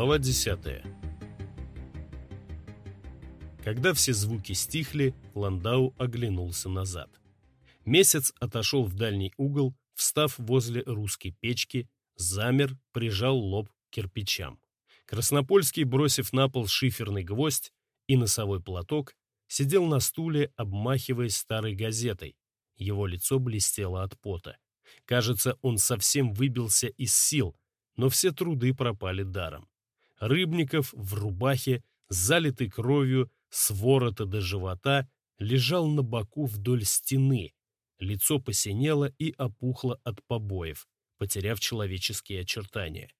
Глава 10 Когда все звуки стихли, Ландау оглянулся назад. Месяц отошел в дальний угол, встав возле русской печки, замер, прижал лоб к кирпичам. Краснопольский, бросив на пол шиферный гвоздь и носовой платок, сидел на стуле, обмахиваясь старой газетой. Его лицо блестело от пота. Кажется, он совсем выбился из сил, но все труды пропали даром. Рыбников в рубахе, залитый кровью, с ворота до живота, лежал на боку вдоль стены. Лицо посинело и опухло от побоев, потеряв человеческие очертания.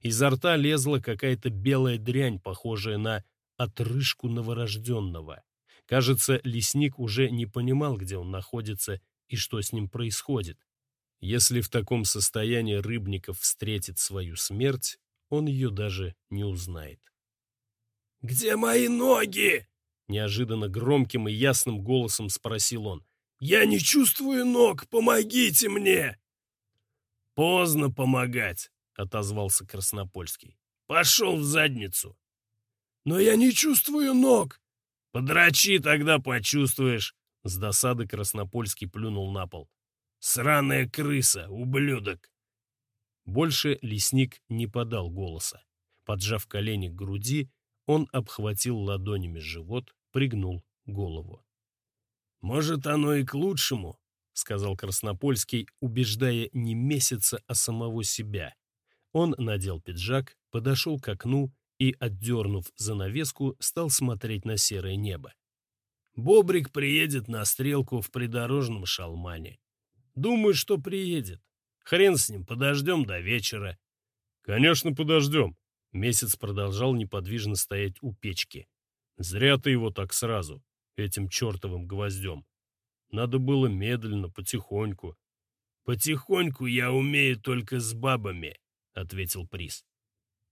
Изо рта лезла какая-то белая дрянь, похожая на отрыжку новорожденного. Кажется, лесник уже не понимал, где он находится и что с ним происходит. Если в таком состоянии Рыбников встретит свою смерть, он ее даже не узнает. «Где мои ноги?» Неожиданно громким и ясным голосом спросил он. «Я не чувствую ног, помогите мне!» «Поздно помогать», — отозвался Краснопольский. «Пошел в задницу!» «Но я не чувствую ног!» «Подрачи, тогда почувствуешь!» С досады Краснопольский плюнул на пол. Сраная крыса, ублюдок!» Больше лесник не подал голоса. Поджав колени к груди, он обхватил ладонями живот, пригнул голову. «Может, оно и к лучшему», — сказал Краснопольский, убеждая не месяца, а самого себя. Он надел пиджак, подошел к окну и, отдернув занавеску, стал смотреть на серое небо. Бобрик приедет на стрелку в придорожном шалмане. Думаю, что приедет. Хрен с ним, подождем до вечера. Конечно, подождем. Месяц продолжал неподвижно стоять у печки. Зря ты его так сразу, этим чертовым гвоздем. Надо было медленно, потихоньку. Потихоньку я умею только с бабами, ответил Приз.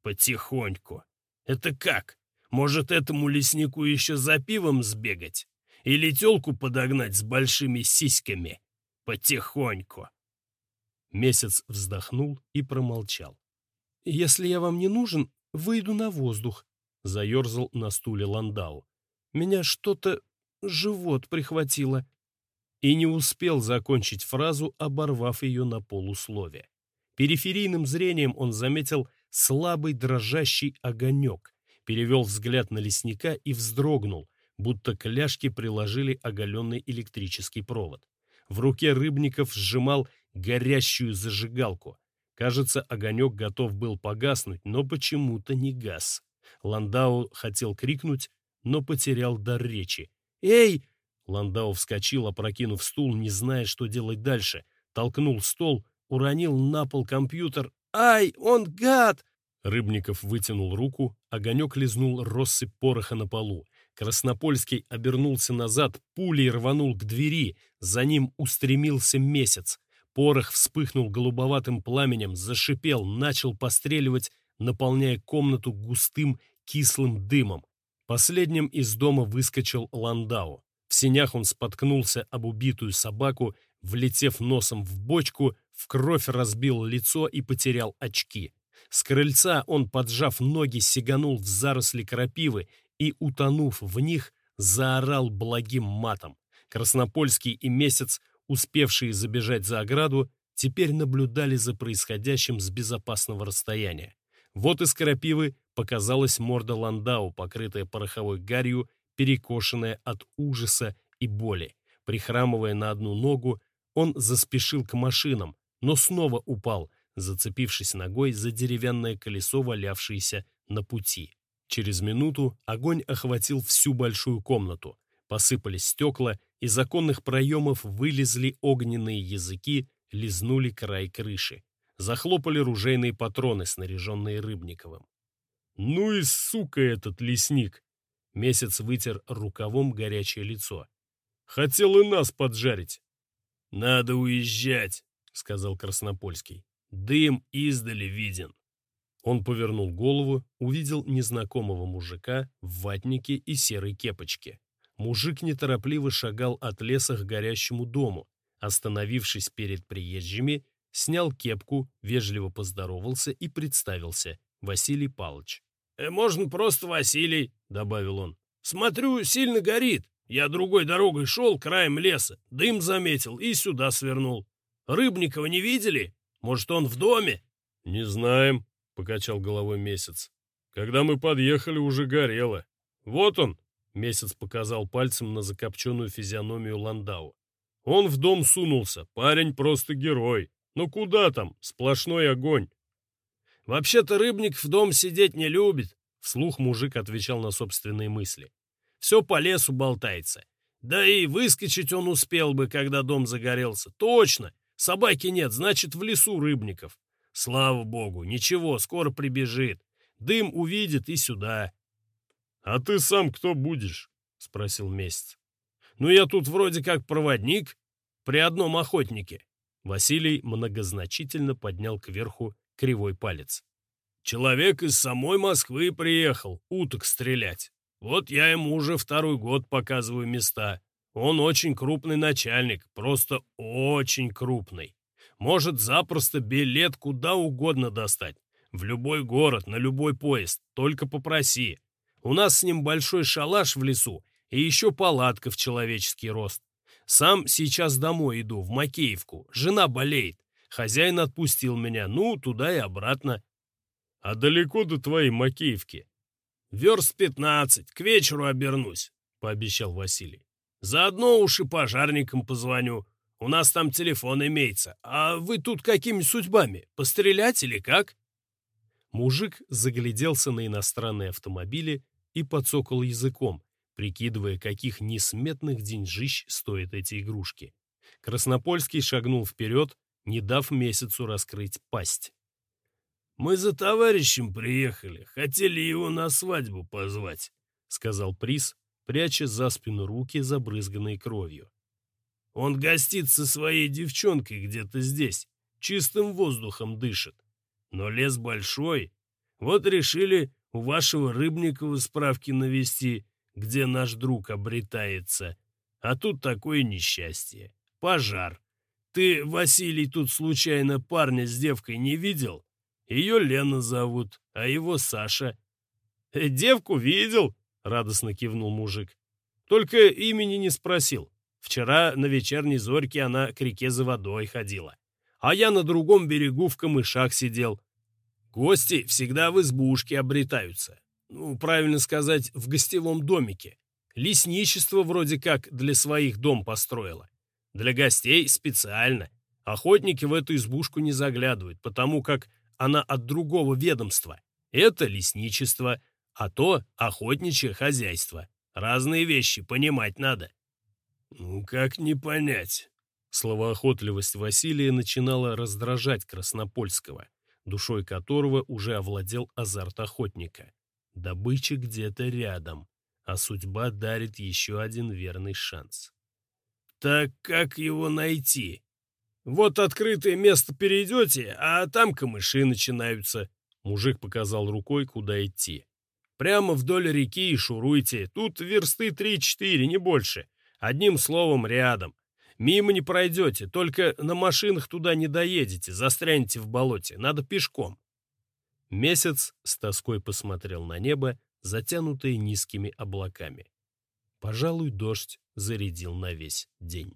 Потихоньку. Это как? Может, этому леснику еще за пивом сбегать? Или телку подогнать с большими сиськами? Потихоньку. Месяц вздохнул и промолчал. «Если я вам не нужен, выйду на воздух», — заерзал на стуле Ландау. «Меня что-то живот прихватило». И не успел закончить фразу, оборвав ее на полуслове. Периферийным зрением он заметил слабый дрожащий огонек, перевел взгляд на лесника и вздрогнул, будто к ляжке приложили оголенный электрический провод. В руке Рыбников сжимал горящую зажигалку. Кажется, огонек готов был погаснуть, но почему-то не газ. Ландау хотел крикнуть, но потерял дар речи. «Эй!» Ландау вскочил, опрокинув стул, не зная, что делать дальше. Толкнул стол, уронил на пол компьютер. «Ай, он гад!» Рыбников вытянул руку, огонек лизнул россыпь пороха на полу. Краснопольский обернулся назад, пулей рванул к двери, за ним устремился месяц. Порох вспыхнул голубоватым пламенем, зашипел, начал постреливать, наполняя комнату густым кислым дымом. Последним из дома выскочил Ландау. В синях он споткнулся об убитую собаку, влетев носом в бочку, в кровь разбил лицо и потерял очки. С крыльца он, поджав ноги, сиганул в заросли крапивы и, утонув в них, заорал благим матом. Краснопольский и Месяц, успевшие забежать за ограду, теперь наблюдали за происходящим с безопасного расстояния. Вот из крапивы показалась морда Ландау, покрытая пороховой гарью, перекошенная от ужаса и боли. Прихрамывая на одну ногу, он заспешил к машинам, но снова упал, зацепившись ногой за деревянное колесо, валявшееся на пути. Через минуту огонь охватил всю большую комнату. Посыпались стекла, из оконных проемов вылезли огненные языки, лизнули край крыши. Захлопали ружейные патроны, снаряженные Рыбниковым. «Ну и сука этот лесник!» Месяц вытер рукавом горячее лицо. «Хотел и нас поджарить!» «Надо уезжать!» — сказал Краснопольский. «Дым издали виден!» Он повернул голову, увидел незнакомого мужика в ватнике и серой кепочке. Мужик неторопливо шагал от леса к горящему дому. Остановившись перед приезжими, снял кепку, вежливо поздоровался и представился. Василий Павлович. Э, можно просто Василий», — добавил он. «Смотрю, сильно горит. Я другой дорогой шел, краем леса, дым заметил и сюда свернул. Рыбникова не видели? Может, он в доме?» «Не знаем», — покачал головой месяц. «Когда мы подъехали, уже горело. Вот он», — месяц показал пальцем на закопченную физиономию Ландау. «Он в дом сунулся, парень просто герой. Ну куда там, сплошной огонь». «Вообще-то рыбник в дом сидеть не любит», — вслух мужик отвечал на собственные мысли. «Все по лесу болтается. Да и выскочить он успел бы, когда дом загорелся. Точно! Собаки нет, значит, в лесу рыбников. Слава богу, ничего, скоро прибежит. Дым увидит и сюда». «А ты сам кто будешь?» — спросил Месяц. «Ну, я тут вроде как проводник при одном охотнике». Василий многозначительно поднял кверху кривой палец. «Человек из самой Москвы приехал уток стрелять. Вот я ему уже второй год показываю места. Он очень крупный начальник, просто очень крупный. Может запросто билет куда угодно достать. В любой город, на любой поезд, только попроси. У нас с ним большой шалаш в лесу и еще палатка в человеческий рост. Сам сейчас домой иду, в Макеевку. Жена болеет. Хозяин отпустил меня, ну, туда и обратно. А далеко до твоей Макеевки? Верст пятнадцать, к вечеру обернусь, пообещал Василий. Заодно уж и пожарникам позвоню. У нас там телефон имеется. А вы тут какими судьбами? Пострелять или как?» Мужик загляделся на иностранные автомобили и подсокал языком, прикидывая, каких несметных деньжищ стоят эти игрушки. Краснопольский шагнул вперед, не дав месяцу раскрыть пасть. «Мы за товарищем приехали, хотели его на свадьбу позвать», — сказал Приз, пряча за спину руки, забрызганные кровью. «Он гостит со своей девчонкой где-то здесь, чистым воздухом дышит. Но лес большой. Вот решили у вашего Рыбникова справки навести, где наш друг обретается. А тут такое несчастье. Пожар. Ты, Василий, тут случайно парня с девкой не видел? Ее Лена зовут, а его Саша. «Э, «Девку видел?» — радостно кивнул мужик. «Только имени не спросил. Вчера на вечерней зорьке она к реке за водой ходила. А я на другом берегу в камышах сидел. Гости всегда в избушке обретаются. Ну, правильно сказать, в гостевом домике. Лесничество вроде как для своих дом построило. Для гостей специально. Охотники в эту избушку не заглядывают, потому как она от другого ведомства. Это лесничество, а то охотничье хозяйство. Разные вещи понимать надо. Ну, как не понять? Словоохотливость Василия начинала раздражать Краснопольского, душой которого уже овладел азарт охотника. Добыча где-то рядом, а судьба дарит еще один верный шанс. Так как его найти? Вот открытое место перейдете, а там камыши начинаются. Мужик показал рукой, куда идти. Прямо вдоль реки и шуруйте. Тут версты три-четыре, не больше. Одним словом, рядом. Мимо не пройдете, только на машинах туда не доедете, застрянете в болоте. Надо пешком. Месяц с тоской посмотрел на небо, затянутое низкими облаками. Пожалуй, дождь зарядил на весь день.